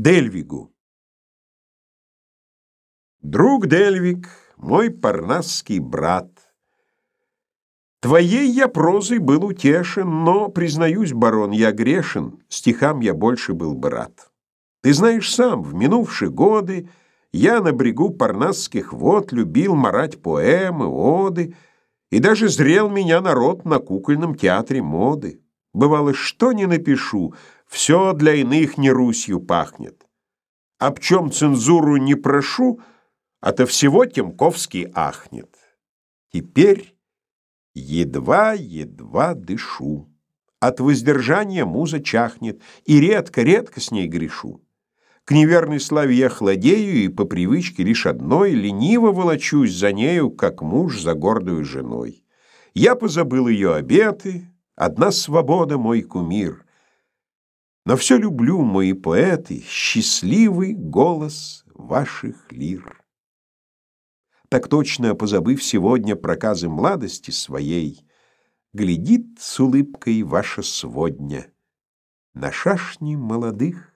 Дельвигу. Друг Дельвиг, мой парнасский брат, Твоей я прозой был утешен, но, признаюсь, барон, я грешен, стихам я больше был бы рад. Ты знаешь сам, в минувшие годы я на брегу парнасских вод любил марать поэмы, оды, и даже зрел меня народ на кукольном театре моды. Бывало, что не напишу, все для иных не Русью пахнет. Об чем цензуру не прошу, а то всего Темковский ахнет. Теперь едва-едва дышу. От воздержания муза чахнет, и редко-редко с ней грешу. К неверной славе я хладею, и по привычке лишь одной лениво волочусь за нею, как муж за гордую женой. Я позабыл ее обеты, одна свобода мой кумир. Но все люблю, мои поэты, счастливый голос ваших лир. Так точно позабыв сегодня проказы младости своей, глядит с улыбкой ваша сводня на шашни молодых